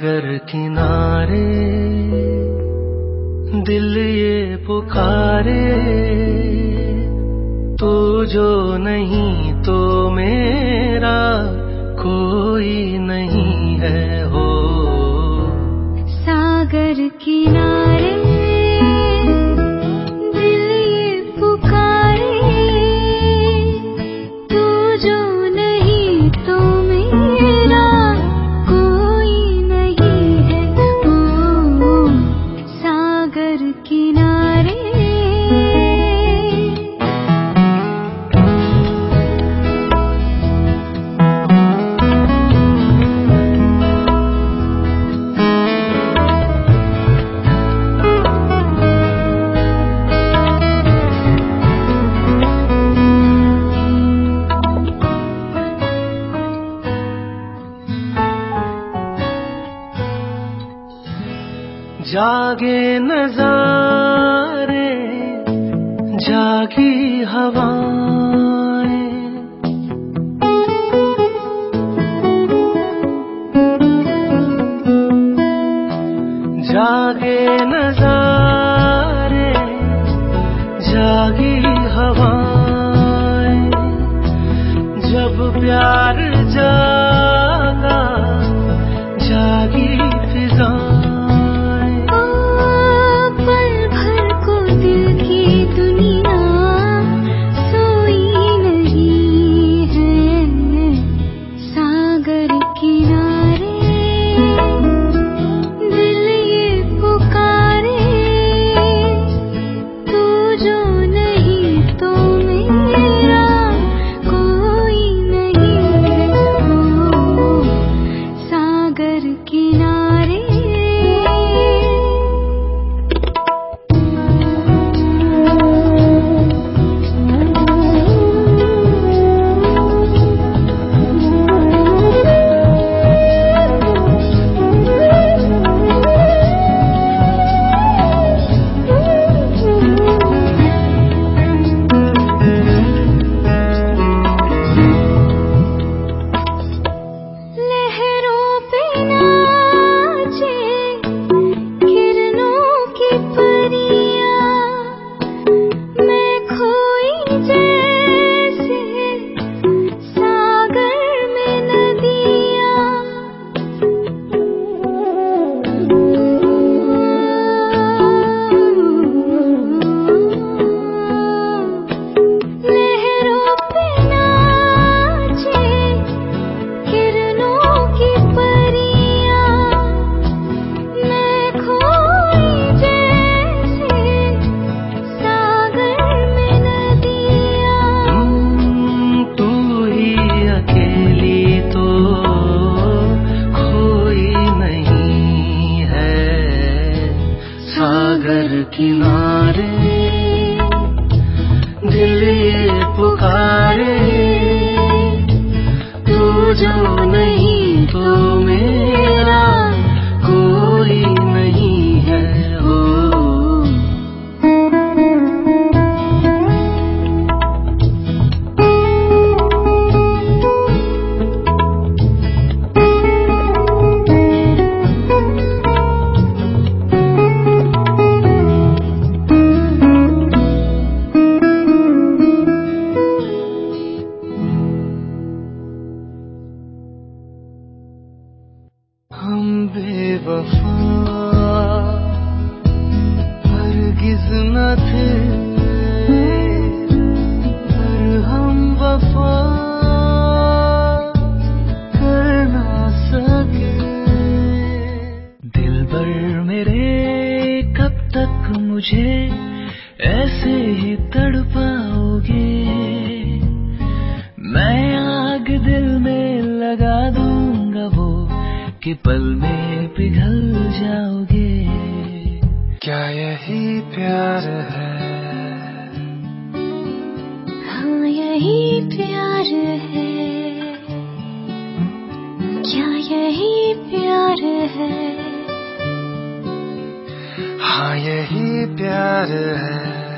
सागर किनारे दिल ये पुकारे तू जो नहीं तो मेरा कोई नहीं है जागे नजारे जागी हवाएँ। जागे नजारे जागी हवाएँ। जब प्यार सागर किनारे मुझे ऐसे ही तड़पाओगे। मैं आग दिल में लगा दूँगा वो कि पल में पिघल जाओगे। क्या यही प्यार है? हाँ यही प्यार है। क्या यही प्यार है? हाँ यही प्यार है।